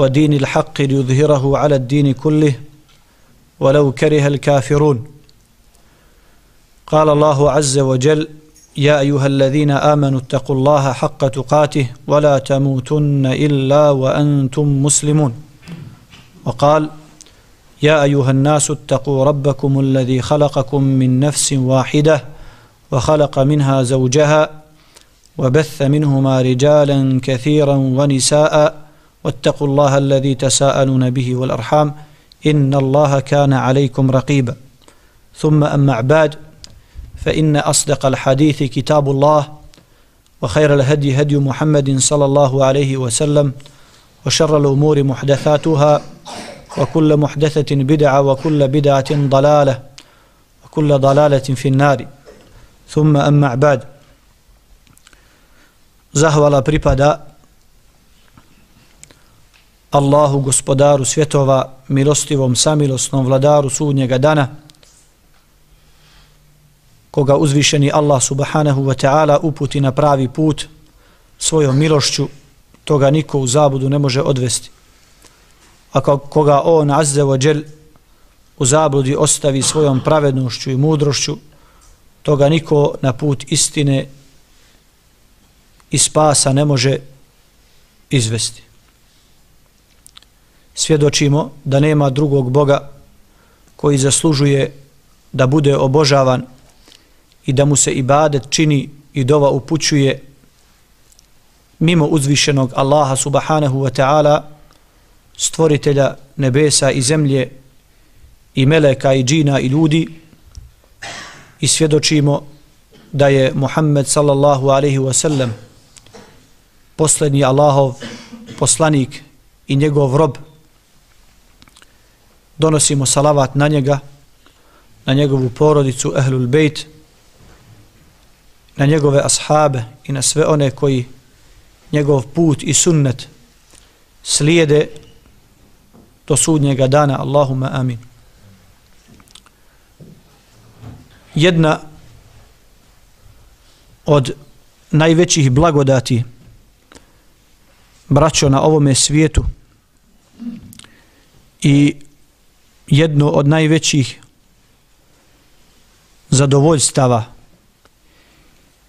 ودين الحق ليظهره على الدين كله ولو كره الكافرون. قال الله عز وجل يا أيها الذين آمنوا اتقوا الله حق تقاته ولا تموتن إلا وأنتم مسلمون. وقال يا أيها الناس اتقوا ربكم الذي خلقكم من نفس واحدة وخلق منها زوجها وبث منهما رجالا كثيرا ونساء واتقوا الله الذي تساءلون به والأرحام إن الله كان عليكم رقيبا. ثم أما عباد فإن أصدق الحديث كتاب الله وخير الهدي هدي محمد صلى الله عليه وسلم وشر الأمور محدثاتها وكل محدثة بدعة وكل بدعة ضلالة وكل ضلالة في النار. ثم أما عباد zahvala pripada Allahu gospodaru svjetova milostivom samilosnom vladaru sudnjega dana koga uzvišeni Allah subhanahu wa ta'ala uputi na pravi put svojom milošću toga niko u zabudu ne može odvesti a koga on azze wa džel u zabludi ostavi svojom pravednošću i mudrošću toga niko na put istine i spasa ne može izvesti. Svjedočimo da nema drugog Boga koji zaslužuje da bude obožavan i da mu se ibadet čini i dova upućuje mimo uzvišenog Allaha subhanahu wa ta'ala stvoritelja nebesa i zemlje i meleka i džina i ljudi i svjedočimo da je Muhammed sallallahu alaihi wa sallam posljednji Allahov poslanik i njegov rob donosimo salavat na njega na njegovu porodicu Ehlul Bejt na njegove ashabe i na sve one koji njegov put i sunnet slijede do sudnjega dana. Allahumma amin. Jedna od najvećih blagodati braćo na ovome svijetu i jedno od najvećih zadovoljstava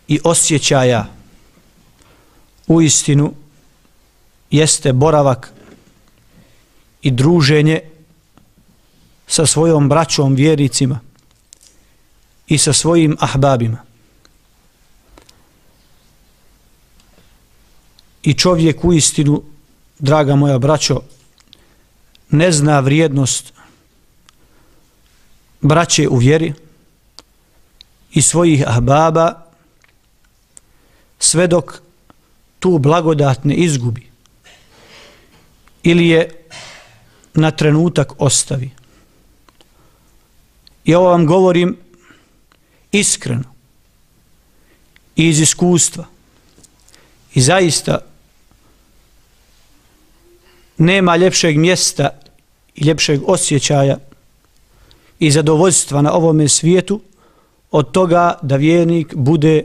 i osjećaja u istinu jeste boravak i druženje sa svojom braćom vjericima i sa svojim ahbabima. i čovjek u istinu, draga moja braćo, ne zna vrijednost braće u vjeri i svojih ahbaba sve dok tu blagodat ne izgubi ili je na trenutak ostavi. I ovo vam govorim iskreno i iz iskustva. I zaista nema ljepšeg mjesta i ljepšeg osjećaja i zadovoljstva na ovome svijetu od toga da vjernik bude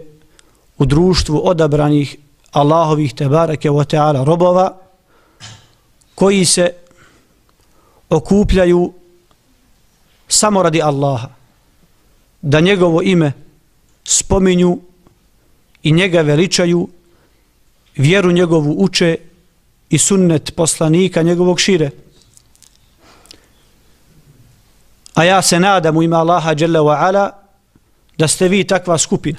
u društvu odabranih Allahovih tebareke wa ta'ala robova koji se okupljaju samo radi Allaha da njegovo ime spominju i njega veličaju vjeru njegovu uče i sunnet poslanika njegovog šire. A ja se nadam u ima Allaha Jalla wa Ala da ste vi takva skupina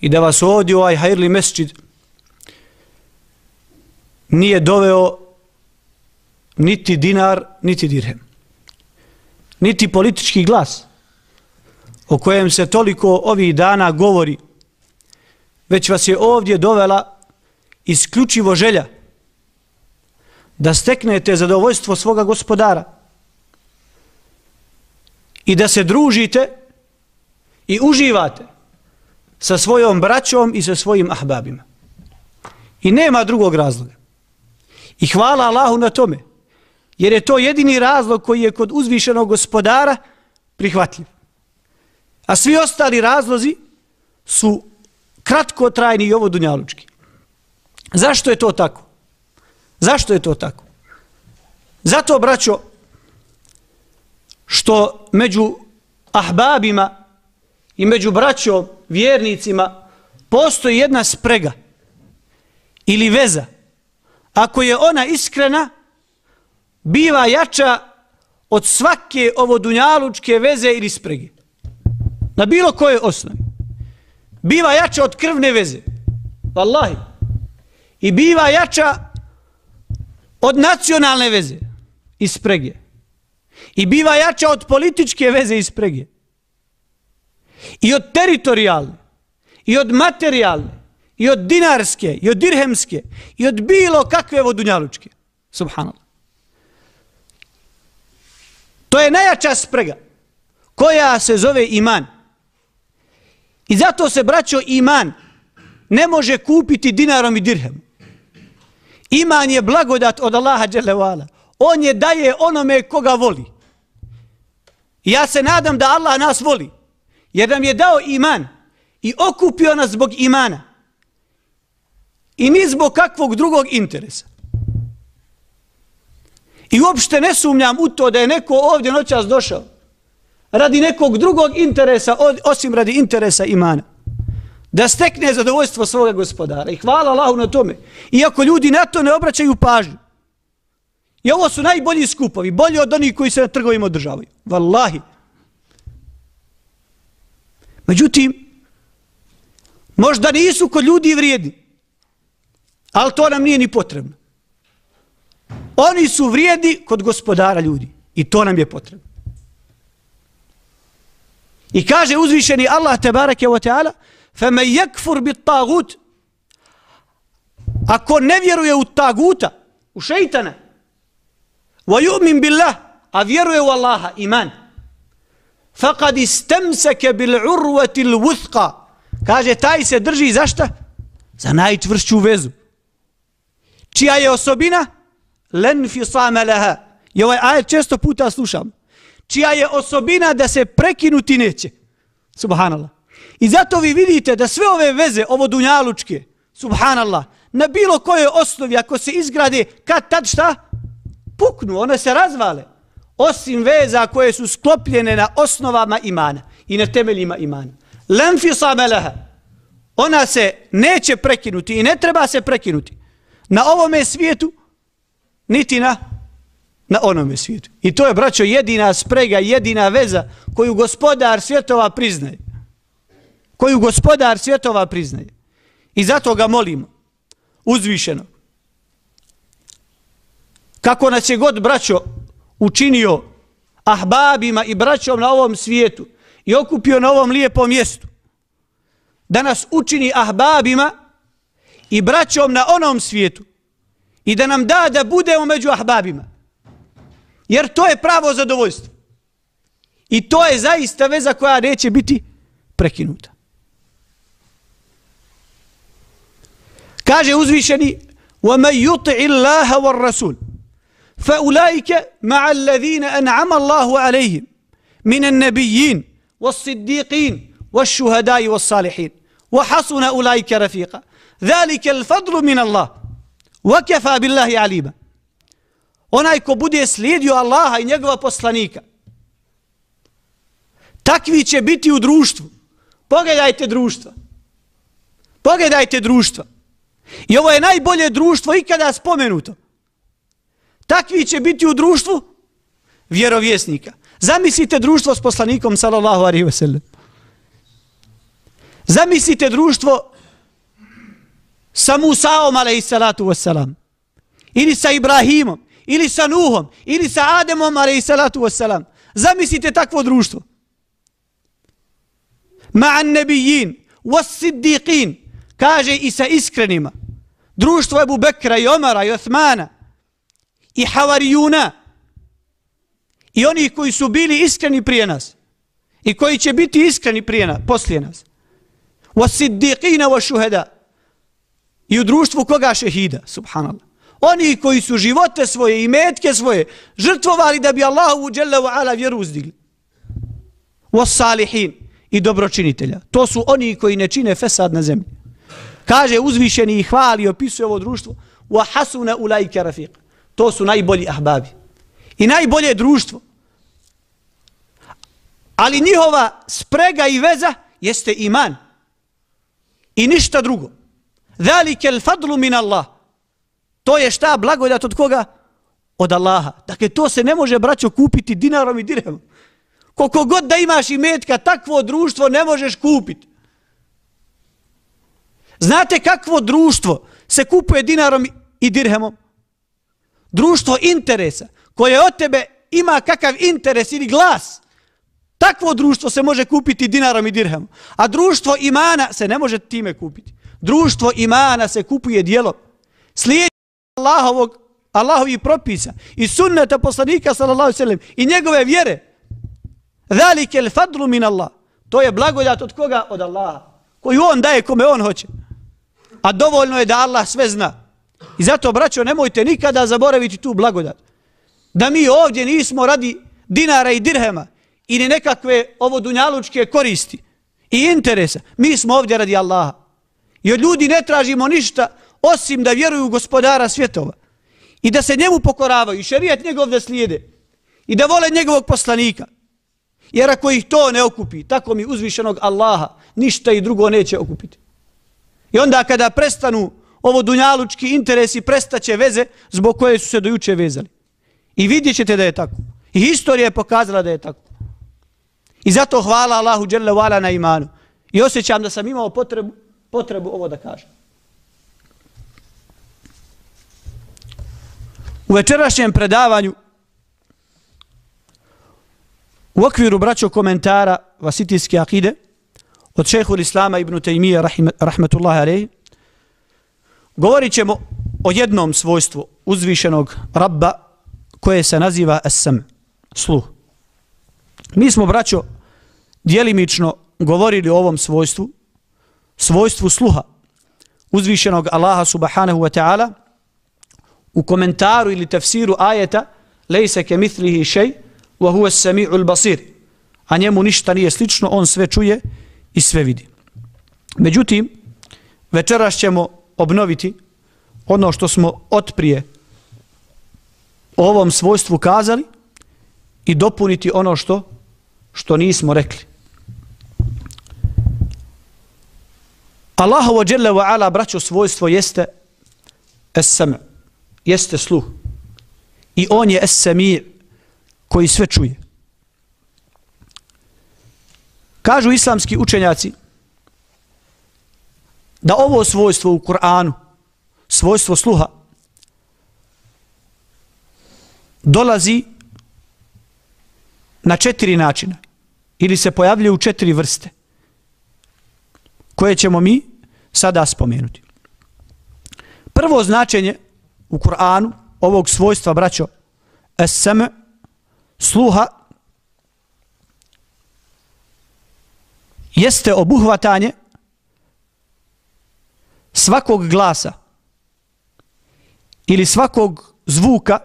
i da vas ovdje ovaj hajrli mesčid nije doveo niti dinar, niti dirhem. Niti politički glas o kojem se toliko ovih dana govori, već vas je ovdje dovela isključivo želja da steknete zadovoljstvo svoga gospodara i da se družite i uživate sa svojom braćom i sa svojim ahbabima. I nema drugog razloga. I hvala Allahu na tome, jer je to jedini razlog koji je kod uzvišenog gospodara prihvatljiv. A svi ostali razlozi su kratkotrajni i ovo dunjalučki. Zašto je to tako? Zašto je to tako? Zato, braćo, što među ahbabima i među braćom, vjernicima, postoji jedna sprega ili veza. Ako je ona iskrena, biva jača od svake ovo dunjalučke veze ili sprege. Na bilo koje osnovi. Biva jača od krvne veze. Wallahi. I biva jača od nacionalne veze i sprege. I biva jača od političke veze i sprege. I od teritorijalne. I od materijalne. I od dinarske. I od dirhemske. I od bilo kakve vodunjalučke. Subhanallah. To je najjača sprega koja se zove iman. I zato se, braćo, iman ne može kupiti dinarom i dirhem. Iman je blagodat od Allaha dželevala. On je daje onome koga voli. I ja se nadam da Allah nas voli. Jer nam je dao iman i okupio nas zbog imana. I ni zbog kakvog drugog interesa. I uopšte ne sumnjam u to da je neko ovdje noćas došao radi nekog drugog interesa osim radi interesa imana. Da stekne zadovoljstvo svoga gospodara. I hvala Allahu na tome. Iako ljudi na to ne obraćaju pažnju. I ovo su najbolji skupovi, bolji od onih koji se na trgovima održavaju. Wallahi. Međutim, možda nisu kod ljudi vrijedni, ali to nam nije ni potrebno. Oni su vrijedni kod gospodara ljudi i to nam je potrebno. I kaže uzvišeni Allah tebareke barake teala, ta'ala Feme yekfur bit tagut Ako ne vjeruje u taguta, u šeitana, وَيُؤْمِنْ بِاللَّهِ a vjeruje u Allaha, iman, فَقَدْ إِسْتَمْسَكَ بِالْعُرْوَةِ الْوُثْقَ Kaže, taj se drži za šta? Za najčvršću vezu. Čija je osobina? لَنْ فِصَامَ لَهَا I ovaj ajet često puta slušam čija je osobina da se prekinuti neće. Subhanallah. I zato vi vidite da sve ove veze, ovo dunjalučke, subhanallah, na bilo kojoj osnovi, ako se izgrade, kad tad šta? Puknu, one se razvale. Osim veza koje su sklopljene na osnovama imana i na temeljima imana. Lemfi sameleha. Ona se neće prekinuti i ne treba se prekinuti. Na ovome svijetu, niti na na onome svijetu. I to je, braćo, jedina sprega, jedina veza koju gospodar svjetova priznaje. Koju gospodar svjetova priznaje. I zato ga molimo, uzvišeno Kako nas je god, braćo, učinio ahbabima i braćom na ovom svijetu i okupio na ovom lijepom mjestu, da nas učini ahbabima i braćom na onom svijetu i da nam da da budemo među ahbabima. Jer to je pravo zadovoljstvo. I to je zaista veza koja neće biti prekinuta. Kaže uzvišeni وَمَنْ يُطِعِ اللَّهَ وَالرَّسُولِ فَأُولَٰئِكَ مَعَ الَّذِينَ أَنْعَمَ اللَّهُ عَلَيْهِمْ مِنَ النَّبِيِّينَ وَالصِّدِّيقِينَ وَالشُّهَدَاءِ وَالصَّالِحِينَ وَحَسُنَ أُولَٰئِكَ رَفِيقًا ذَلِكَ الْفَضْلُ مِنَ اللَّهِ وَكَفَى بِاللَّهِ عَلِيمًا onaj ko bude slijedio Allaha i njegova poslanika. Takvi će biti u društvu. Pogledajte društva. Pogledajte društva. I ovo je najbolje društvo ikada spomenuto. Takvi će biti u društvu vjerovjesnika. Zamislite društvo s poslanikom sallallahu alaihi ve sellem. Zamislite društvo sa Musaom alaihi salatu ve selam. Ili sa Ibrahimom ili sa Nuhom, ili sa Ademom, alaihi salatu ve selam. Zamislite takvo društvo. Ma'an nebijin, was siddiqin, kaže i sa iskrenima. Društvo Ebu Bekra i Omara i Osmana i havarijuna i oni koji su bili iskreni prije nas i koji će biti iskreni prije nas, poslije nas. Wasiddiqina wa shuhada. I u društvu koga šehida, subhanallah. Oni koji su živote svoje i metke svoje žrtvovali da bi Allahu dželle ve ala vjeru uzdigli. Was salihin i dobročinitelja. To su oni koji ne čine fesad na zemlji. Kaže uzvišeni i hvali i opisuje ovo društvo. Wa hasuna ulaika rafiq. To su najbolji ahbabi. I najbolje društvo. Ali njihova sprega i veza jeste iman. I ništa drugo. Zalike al fadlu min Allah. To je šta blagodat od koga? Od Allaha. Dakle, to se ne može, braćo, kupiti dinarom i dirhemom. Koliko god da imaš i metka, takvo društvo ne možeš kupiti. Znate kakvo društvo se kupuje dinarom i dirhemom? Društvo interesa, koje od tebe ima kakav interes ili glas. Takvo društvo se može kupiti dinarom i dirhemom. A društvo imana se ne može time kupiti. Društvo imana se kupuje dijelom. Slijedi Allahovog, Allahovi propisa i sunneta poslanika sallallahu sallam i njegove vjere. Zalike el fadlu min Allah. To je blagodat od koga? Od Allaha. Koju on daje kome on hoće. A dovoljno je da Allah sve zna. I zato, braćo, nemojte nikada zaboraviti tu blagodat. Da mi ovdje nismo radi dinara i dirhema ili nekakve ovo dunjalučke koristi i interesa. Mi smo ovdje radi Allaha. I od ljudi ne tražimo ništa osim da vjeruju gospodara svjetova. I da se njemu pokoravaju i šerijat njegov da slijede. I da vole njegovog poslanika. Jer ako ih to ne okupi, tako mi uzvišenog Allaha, ništa i drugo neće okupiti. I onda kada prestanu ovo dunjalučki interesi, prestaće veze zbog koje su se dojuče vezali. I vidjet ćete da je tako. I historija je pokazala da je tako. I zato hvala Allahu dželle vala na imanu. I osjećam da sam imao potrebu, potrebu ovo da kažem. U večerašnjem predavanju u okviru braćo komentara Vasitijske akide od šehu Islama ibn Taymiye rahmetullahi alaihi govorit ćemo o jednom svojstvu uzvišenog rabba koje se naziva esam, sluh. Mi smo, braćo, dijelimično govorili o ovom svojstvu, svojstvu sluha uzvišenog Allaha subhanahu wa ta'ala u komentaru ili tafsiru ajeta lejse ke mitlihi šej wa huwa sami'ul basir a njemu ništa nije slično on sve čuje i sve vidi međutim večeras ćemo obnoviti ono što smo otprije o ovom svojstvu kazali i dopuniti ono što što nismo rekli Allahovo dželle ve ala braćo svojstvo jeste es-sam' jeste sluh. I on je es-sami' koji sve čuje. Kažu islamski učenjaci da ovo svojstvo u Kur'anu, svojstvo sluha, dolazi na četiri načina ili se pojavljuje u četiri vrste koje ćemo mi sada spomenuti. Prvo značenje u Kur'anu ovog svojstva, braćo, esem, sluha, jeste obuhvatanje svakog glasa ili svakog zvuka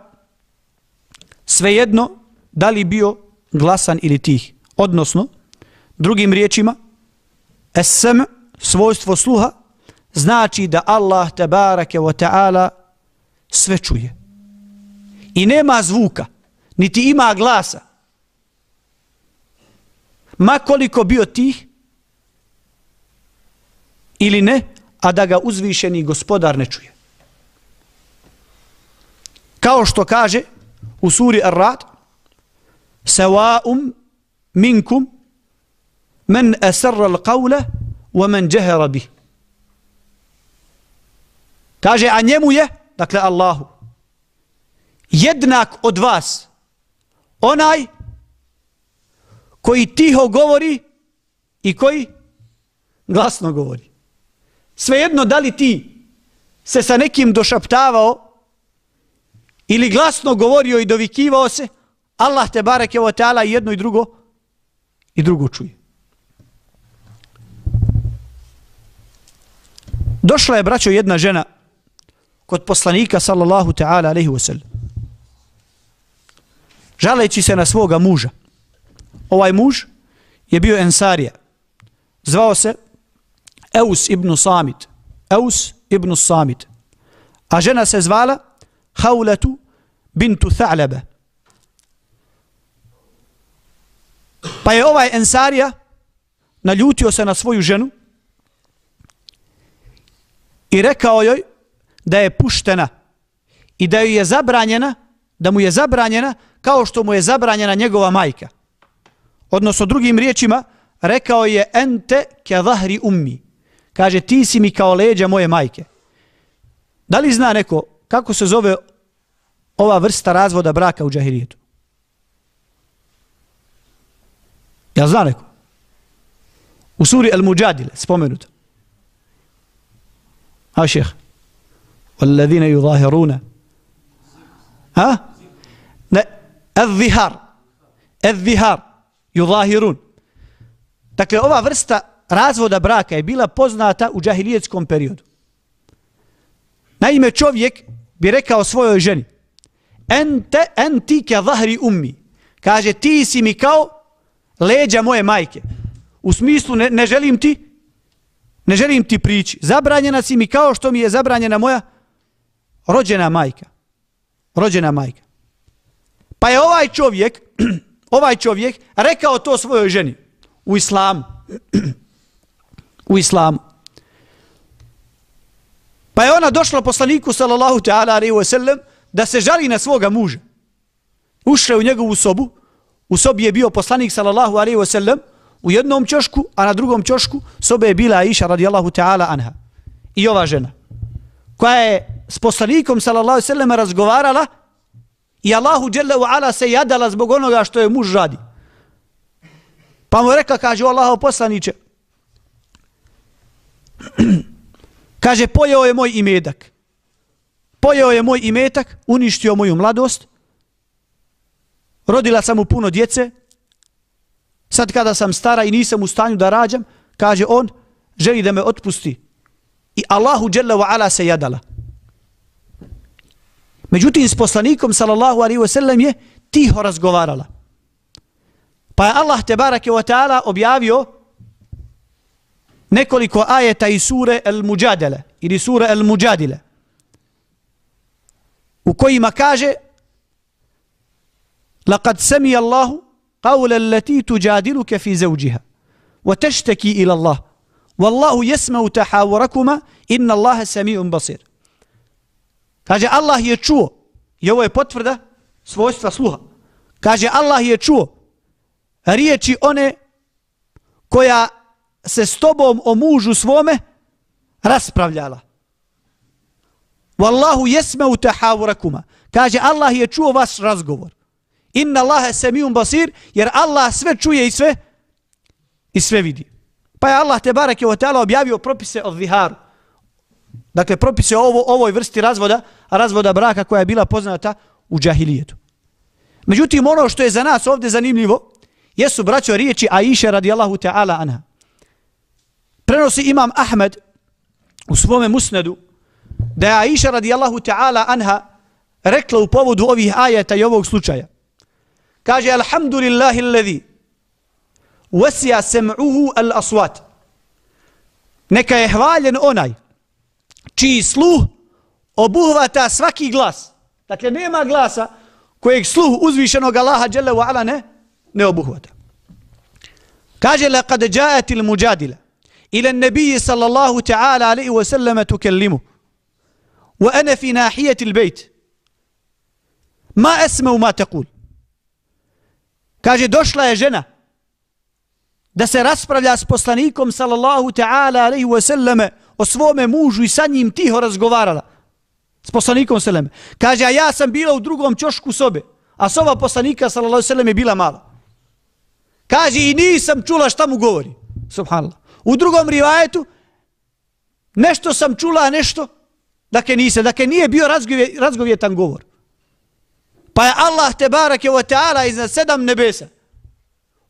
svejedno da li bio glasan ili tih. Odnosno, drugim riječima, esem, svojstvo sluha, znači da Allah tabarake wa ta'ala sve čuje. I nema zvuka, niti ima glasa. Makoliko bio tih ili ne, a da ga uzvišeni gospodar ne čuje. Kao što kaže u suri Ar-Rad, Sawa'um minkum men asarra al-qawla wa men jahara bih. Kaže, a njemu je, dakle Allahu, jednak od vas, onaj koji tiho govori i koji glasno govori. Svejedno da li ti se sa nekim došaptavao ili glasno govorio i dovikivao se, Allah te bareke o teala jedno i drugo i drugo čuje. Došla je, braćo, jedna žena kod poslanika, sallallahu ta'ala, alaihi wasallam. Žaleći se na svoga muža. Ovaj muž je bio ensarija. Zvao se Eus ibn Samit. Eus ibn Samit. A žena se zvala Hauletu bintu Tha'lebe. Pa je ovaj ensarija naljutio se na svoju ženu i rekao joj da je puštena i da joj je zabranjena, da mu je zabranjena kao što mu je zabranjena njegova majka. Odnosno drugim riječima, rekao je ente ke zahri ummi. Kaže, ti si mi kao leđa moje majke. Da li zna neko kako se zove ova vrsta razvoda braka u džahirijetu? Ja zna neko? U suri El Mujadile, spomenuto. A šeh? Walladine ju zahiruna. Ha? Ne, ez zihar. Ez zihar. Ju zahirun. Dakle, ova vrsta razvoda braka je bila poznata u džahilijetskom periodu. Naime, čovjek bi rekao svojoj ženi Ente, enti ke zahri ummi. Kaže, ti si mi kao leđa moje majke. U smislu, ne, ne želim ti ne želim ti prići. Zabranjena si mi kao što mi je zabranjena moja rođena majka. Rođena majka. Pa je ovaj čovjek, ovaj čovjek rekao to svojoj ženi u islamu. u islamu. Pa je ona došla poslaniku sallallahu ta'ala alaihi wa sallam da se žali na svoga muža. Ušla u njegovu sobu. U sobi je bio poslanik sallallahu alaihi wa sallam u jednom čošku, a na drugom čošku sobe je bila Aisha radijallahu ta'ala anha. I ova žena koja je s poslanikom sallallahu alaihi wa sallam razgovarala i Allahu dželle u ala se jadala zbog onoga što je muž radi. Pa mu rekla, kaže, Allaho poslaniće, kaže, pojeo je moj imedak. Pojeo je moj imetak, uništio moju mladost, rodila sam mu puno djece, sad kada sam stara i nisam u stanju da rađam, kaže on, želi da me otpusti. I Allahu dželle wa ala se jadala. Međutim, s poslanikom, sallallahu alaihi wa sallam, je tiho razgovarala. Pa je Allah te barake wa ta'ala objavio nekoliko ajeta iz sure El Mujadele ili sure El Mujadile u kojima kaže لقد سمي الله قول التي تجادلك في زوجها وتشتكي إلى الله والله يسمع تحاوركما إن الله سميع بصير Kaže, Allah je čuo, i ovo je potvrda svojstva sluha. Kaže, Allah je čuo riječi one koja se s tobom o mužu svome raspravljala. Wallahu jesme u tehavurakuma. Kaže, Allah je čuo vaš razgovor. Inna Allahe semijum basir, jer Allah sve čuje i sve i sve vidi. Pa je Allah te barake o teala objavio propise o viharu. Dakle, propise o ovo, ovoj vrsti razvoda, razvoda braka koja je bila poznata u džahilijetu. Međutim, ono što je za nas ovdje zanimljivo, jesu braćo riječi Aisha radijallahu ta'ala anha. Prenosi imam Ahmed u svome musnedu da je Aisha radijallahu ta'ala anha rekla u povodu ovih ajeta i ovog slučaja. Kaže, alhamdulillahi alladhi wasija sem'uhu al aswat. Neka je hvaljen onaj čiji sluh obuhvata svaki glas. Dakle, nema glasa kojeg sluh uzvišenog Allaha dželle wa ala ne, ne obuhvata. Kaže, laqad ja'at il إلى ila صلى الله sallallahu ta'ala وسلم تكلمه. وأنا في ناحية ana fi nahiyati ما تقول. ma asma'u ma taqul kaže došla je žena da se raspravlja s poslanikom sallallahu ta'ala alaihi wa sallam o svome mužu i sa njim tiho razgovarala. S poslanikom sallam. Kaže a ja sam bila u drugom čošku sobe a soba poslanika sallallahu sallam je bila mala. Kaže i nisam čula šta mu govori. Subhanallah u drugom rivajetu nešto sam čula nešto dakle nisam, dakle nije bio razgovjetan govor Pa je Allah te barake o ta'ala iznad sedam nebesa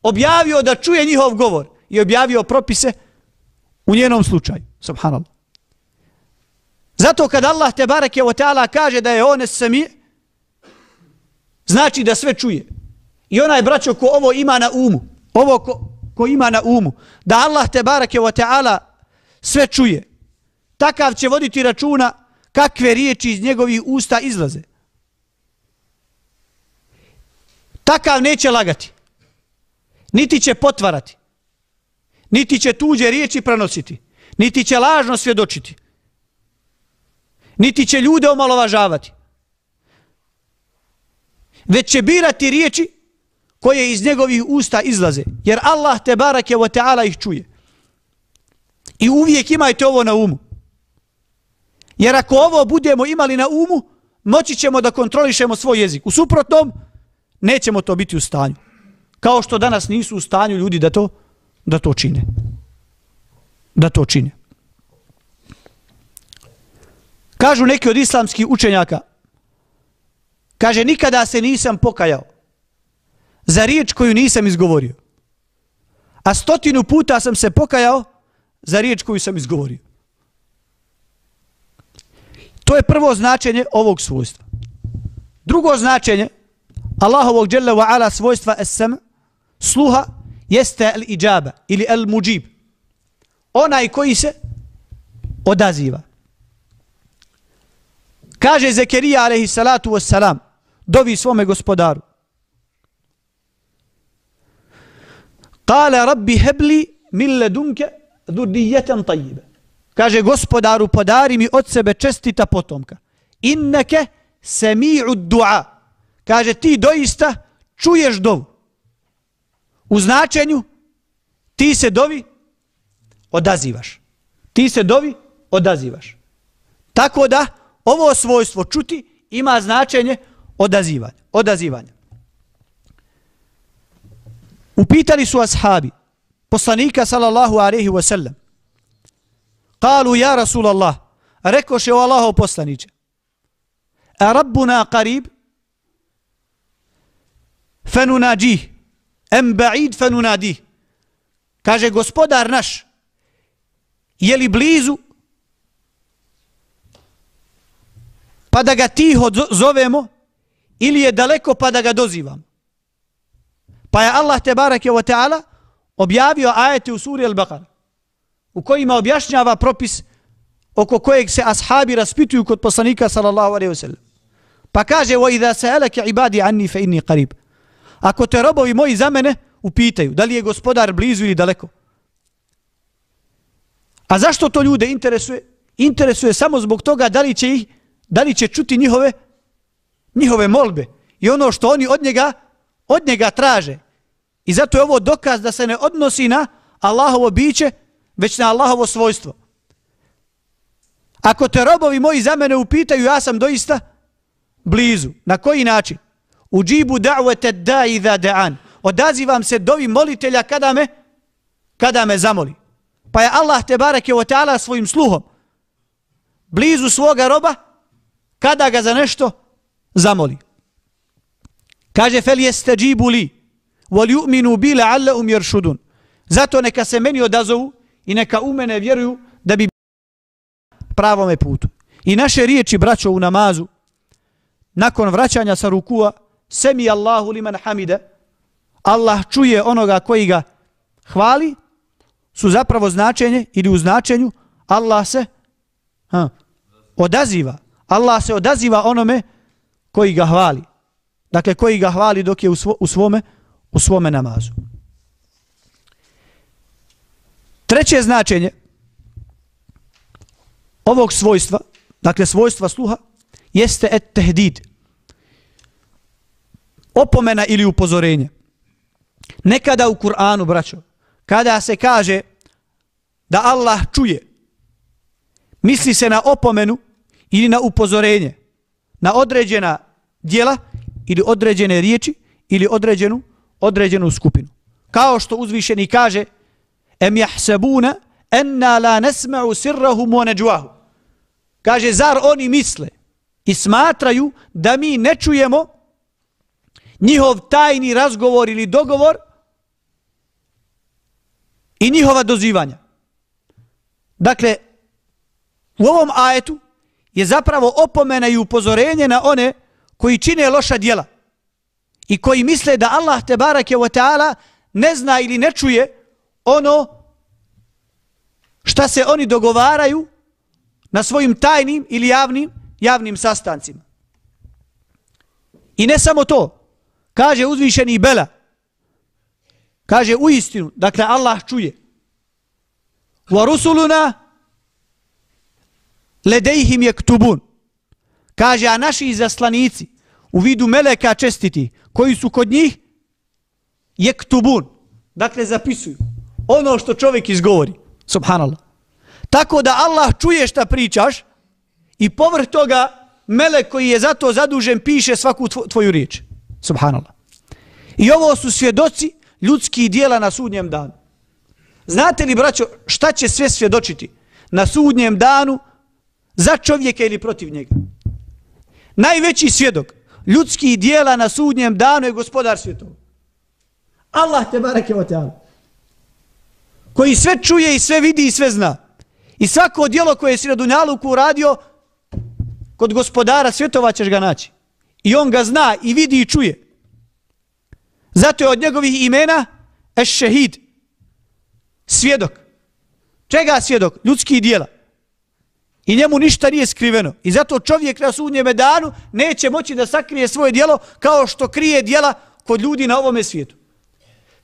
objavio da čuje njihov govor i objavio propise u njenom slučaju. Subhanallah. Zato kad Allah te barake o ta'ala kaže da je on sami, znači da sve čuje. I onaj braćo ko ovo ima na umu, ovo ko, ko ima na umu, da Allah te barake wa ta'ala sve čuje, takav će voditi računa kakve riječi iz njegovih usta izlaze. Takav neće lagati. Niti će potvarati. Niti će tuđe riječi prenositi. Niti će lažno svjedočiti. Niti će ljude omalovažavati. Već će birati riječi koje iz njegovih usta izlaze. Jer Allah te barake wa ta'ala ih čuje. I uvijek imajte ovo na umu. Jer ako ovo budemo imali na umu, moći ćemo da kontrolišemo svoj jezik. U suprotnom, nećemo to biti u stanju. Kao što danas nisu u stanju ljudi da to, da to čine. Da to čine. Kažu neki od islamskih učenjaka, kaže, nikada se nisam pokajao za riječ koju nisam izgovorio. A stotinu puta sam se pokajao za riječ koju sam izgovorio. To je prvo značenje ovog svojstva. Drugo značenje Allahovog dželle ve ala svojstva es-sam sluha jeste al-ijaba ili al-mujib. Onaj koji se odaziva. Kaže Zekerija alejhi salatu vesselam dovi svome gospodaru. Kale rabbi hebli min ledunke dhurrijatan tajibe. Kaže gospodaru podari mi od sebe čestita potomka. Inneke semi'u du'a. Kaže ti doista čuješ dovu. U značenju ti se dovi odazivaš. Ti se dovi odazivaš. Tako da ovo svojstvo čuti ima značenje odazivanja. odazivanja. Upitali su ashabi poslanika sallallahu alaihi wa sallam Kalu ja Rasulallah, rekoše o Allaho poslaniće, a rabbuna qarib, fenunadih, em ba'id fenunadih. Kaže, gospodar naš, je li blizu, pa da ga tiho zovemo, ili je daleko pa da ga dozivamo. Pa je Allah te barake wa ta'ala objavio ajete u suri Al-Baqara u kojima objašnjava propis oko kojeg se ashabi raspituju kod poslanika sallallahu alejhi ve sellem. Pa kaže: "Wa idha sa'alaka ibadi anni fa inni qarib." Ako te robovi moji za mene upitaju da li je gospodar blizu ili daleko. A zašto to ljude interesuje? Interesuje samo zbog toga da li će ih, da li će čuti njihove njihove molbe i ono što oni od njega od njega traže. I zato je ovo dokaz da se ne odnosi na Allahovo biće, već na Allahovo svojstvo. Ako te robovi moji za mene upitaju, ja sam doista blizu. Na koji način? U džibu da'vete da i da da'an. Odazivam se dovi molitelja kada me, kada me zamoli. Pa je Allah te barake o ta'ala svojim sluhom blizu svoga roba kada ga za nešto zamoli. Kaže fel jeste džibu li وَلْيُؤْمِنُوا بِي bi يَرْشُدُونَ. Zato neka se meni odazovu i neka u mene vjeruju da bi pravome putu. I naše riječi, braćo, u namazu, nakon vraćanja sa rukua, semi Allahu liman hamide, Allah čuje onoga koji ga hvali, su zapravo značenje ili u značenju Allah se ha, odaziva. Allah se odaziva onome koji ga hvali. Dakle, koji ga hvali dok je u, svo, u, svome, u svome namazu. Treće značenje ovog svojstva, dakle svojstva sluha, jeste et tehdid. Opomena ili upozorenje. Nekada u Kur'anu, braćo, kada se kaže da Allah čuje, misli se na opomenu ili na upozorenje, na određena dijela ili određene riječi ili određenu određenu skupinu. Kao što uzvišeni kaže, em jahsebuna enna la nesma'u sirrahum wa najwahu kaže zar oni misle i smatraju da mi ne čujemo njihov tajni razgovor ili dogovor i njihova dozivanja. Dakle, u ovom ajetu je zapravo opomena i upozorenje na one koji čine loša djela i koji misle da Allah te barake wa ta'ala ne zna ili ne čuje ono šta se oni dogovaraju na svojim tajnim ili javnim javnim sastancima. I ne samo to, kaže uzvišeni Bela, kaže u istinu, dakle Allah čuje. Wa rusuluna ledejhim je ktubun. Kaže, a naši zaslanici u vidu meleka čestiti, koji su kod njih, jektubun. Dakle, zapisuju ono što čovjek izgovori. Subhanallah. Tako da Allah čuje šta pričaš i povrh toga melek koji je zato zadužen piše svaku tvoju riječ. Subhanallah. I ovo su svjedoci ljudskih dijela na sudnjem danu. Znate li, braćo, šta će sve svjedočiti na sudnjem danu za čovjeka ili protiv njega? Najveći svjedok ljudskih dijela na sudnjem danu je gospodar svjetova. Allah te barake o teala. Koji sve čuje i sve vidi i sve zna. I svako dijelo koje si na Dunjaluku uradio, kod gospodara svjetova ćeš ga naći. I on ga zna i vidi i čuje. Zato je od njegovih imena eš šehid. Svjedok. Čega svjedok? Ljudskih dijela. I njemu ništa nije skriveno. I zato čovjek na sudnjem danu neće moći da sakrije svoje dijelo kao što krije dijela kod ljudi na ovome svijetu.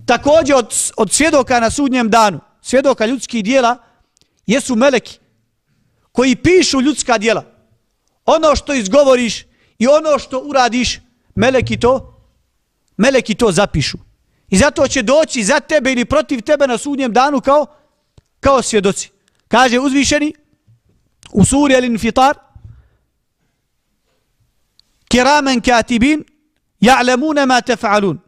Također od, od svjedoka na sudnjem danu, svjedoka ljudskih dijela, jesu meleki koji pišu ljudska dijela. Ono što izgovoriš i ono što uradiš, meleki to, meleki to zapišu. I zato će doći za tebe ili protiv tebe na sudnjem danu kao, kao svjedoci. Kaže uzvišeni u suri Al-Infitar kiramen katibin ja'lemune ma tefa'alun.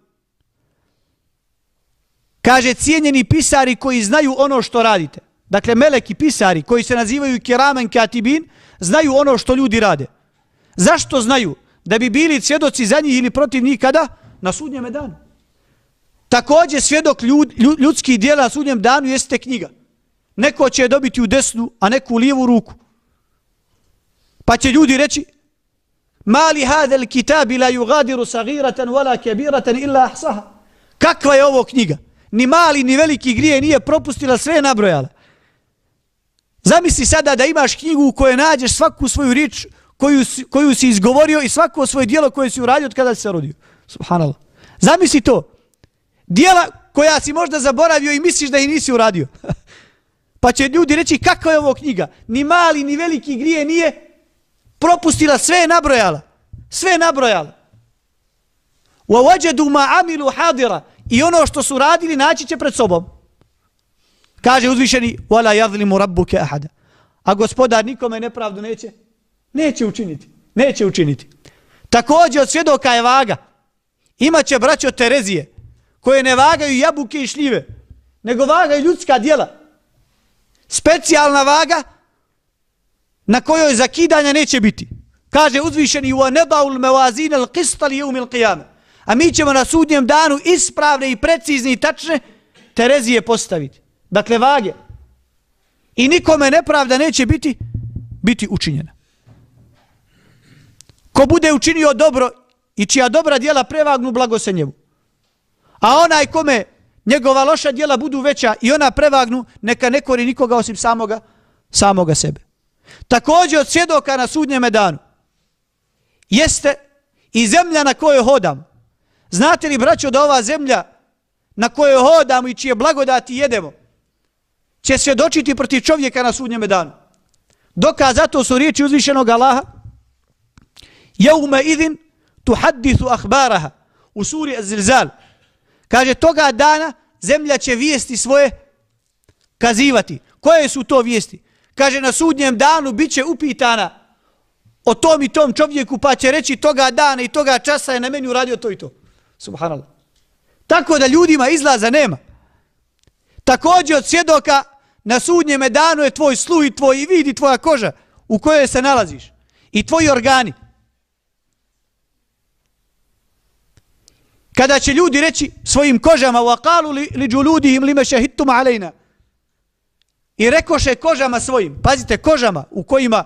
Kaže cijenjeni pisari koji znaju ono što radite. Dakle, meleki pisari koji se nazivaju kiramen katibin znaju ono što ljudi rade. Zašto znaju? Da bi bili svjedoci za njih ili protiv njih kada? Na sudnjem danu. Također svjedok ljud, ljudskih dijela na sudnjem danu jeste knjiga. Neko će je dobiti u desnu, a neku u lijevu ruku. Pa će ljudi reći Mali hadel kitabi la yugadiru sagiratan wala kebiratan illa ahsaha. Kakva je ovo knjiga? Ni mali ni veliki grije nije propustila sve nabrojala. Zamisli sada da imaš knjigu u kojoj nađeš svaku svoju riječ koju, koju si izgovorio i svako svoje dijelo koje si uradio od kada si se rodio. Subhanallah. Zamisli to. Dijela koja si možda zaboravio i misliš da ih nisi uradio. pa će ljudi reći kakva je ovo knjiga. Ni mali ni veliki grije nije propustila, sve je nabrojala. Sve je nabrojala. Wa wajadu ma amilu hadira. I ono što su radili naći će pred sobom. Kaže uzvišeni wala yadhlimu rabbuka ahada. A gospodar nikome nepravdu neće neće učiniti. Neće učiniti. Također od svjedoka je vaga. Imaće braćo Terezije koje ne vagaju jabuke i šljive, nego vagaju ljudska dijela. Specijalna vaga na kojoj zakidanja neće biti. Kaže uzvišeni wa nebaul mewazin al qist li yawm al qiyamah. A mi ćemo na sudnjem danu ispravne i precizne i tačne Terezije postaviti. Dakle, vage. I nikome nepravda neće biti biti učinjena. Ko bude učinio dobro i čija dobra djela prevagnu blagosenjevu. A onaj kome njegova loša djela budu veća i ona prevagnu, neka ne kori nikoga osim samoga, samoga sebe. Također od svjedoka na sudnjeme danu jeste i zemlja na kojoj hodam. Znate li, braćo, da ova zemlja na kojoj hodamo i čije blagodati jedemo, će svjedočiti protiv čovjeka na sudnjeme danu. Dokaz zato su riječi uzvišenog Allaha Jaume idin tu hadithu ahbaraha u suri Azilzal. Kaže, toga dana zemlja će vijesti svoje kazivati. Koje su to vijesti? Kaže na sudnjem danu bit će upitana o tom i tom čovjeku pa će reći toga dana i toga časa je na meni uradio to i to. Subhanallah. Tako da ljudima izlaza nema. Također od svjedoka na sudnjem danu je tvoj sluh i tvoj i vidi tvoja koža u kojoj se nalaziš. I tvoji organi. kada će ljudi reći svojim kožama wa لِجُلُودِهِمْ li, شَهِدْتُمْ عَلَيْنَا i rekoše kožama svojim pazite kožama u kojima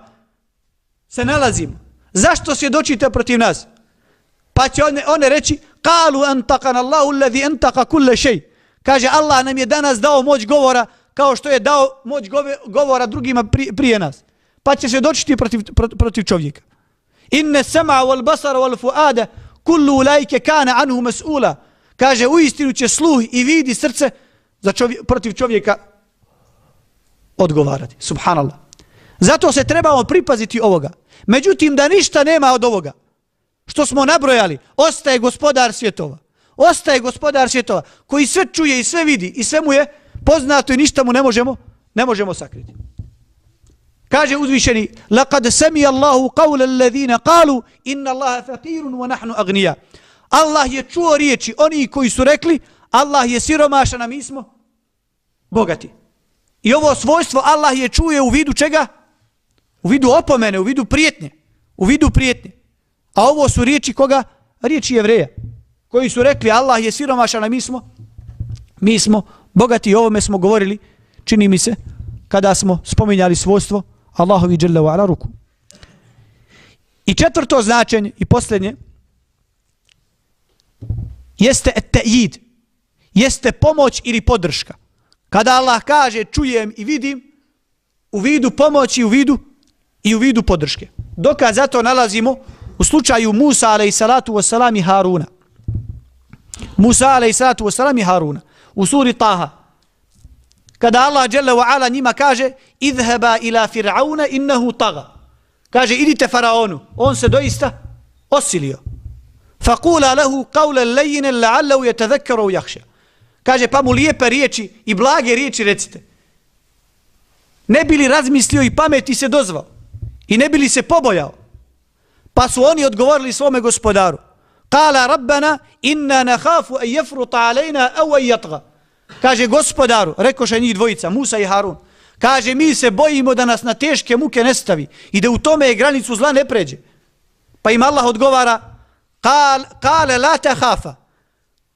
se nalazimo. Zašto svjedočite protiv nas? Pa će one, one reći qalu antaqana Allahu allazi entaka kull shay. Kaže Allah nam je danas dao moć govora kao što je dao moć govora drugima prije nas. Pa će se dočiti protiv, protiv čovjeka. Inne sama wal basara wal fuada kullu ulaike kana anhu mas'ula. Kaže u istinu će sluh i vidi srce za čovje, protiv čovjeka odgovarati. Subhanallah. Zato se trebamo pripaziti ovoga. Međutim da ništa nema od ovoga što smo nabrojali ostaje gospodar svjetova. Ostaje gospodar svjetova koji sve čuje i sve vidi i sve mu je poznato i ništa mu ne možemo ne možemo sakriti. Kaže uzvišeni, laqad sami اللَّهُ qawla alladhina qalu inna Allaha faqirun wa nahnu. Allah je čuo riječi oni koji su rekli Allah je siromašan, a mi smo bogati. I ovo svojstvo Allah je čuje u vidu čega? U vidu opomene, u vidu prijetnje. U vidu prijetnje. A ovo su riječi koga? Riječi jevreja. Koji su rekli Allah je siromašan, a mi smo mi smo bogati. I ovome smo govorili, čini mi se, kada smo spominjali svojstvo Allahovi dželle wa ala ruku. I četvrto značenje i posljednje jeste ta'yid. Jeste pomoć ili podrška. Kada Allah kaže čujem i vidim u vidu pomoći u vidu i u vidu podrške. Dokaz zato nalazimo u slučaju Musa alaih salatu wasalam i Haruna. Musa alaih salatu wasalam i Haruna. U suri Taha kada Allah dželle ve ala njima kaže idheba ila fir'auna innahu taga kaže idite faraonu on se doista osilio Fakula lahu qawlan layyinan la'allahu yatadhakkaru yakhsha kaže pa mu lijepe riječi i blage riječi recite. Ne bili razmislio i pameti se dozvao? I ne bili se pobojao? Pa su oni odgovorili svome gospodaru. Qala rabbana inna nakhafu an jefruta alejna aw an yatgha. Kaže gospodaru, rekoše njih dvojica, Musa i Harun, kaže mi se bojimo da nas na teške muke ne stavi i da u tome je granicu zla ne pređe. Pa im Allah odgovara, kal, kale la te hafa.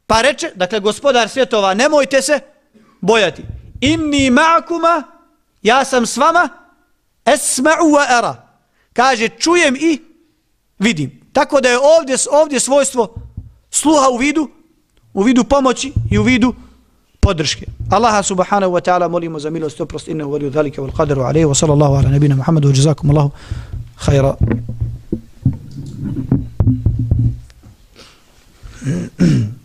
Pa reče, dakle, gospodar svjetova, nemojte se bojati. Inni ma'kuma, ja sam s vama, esma'u wa era. Kaže, čujem i vidim. Tako da je ovdje, ovdje svojstvo sluha u vidu, u vidu pomoći i u vidu podrške. Allaha subhanahu wa ta'ala molimo za milost i oprost innehu veliju dhalike wal qadaru alaihi wa sallallahu ala nabina Muhammedu wa jazakum Allahu khayra. Mm-hmm.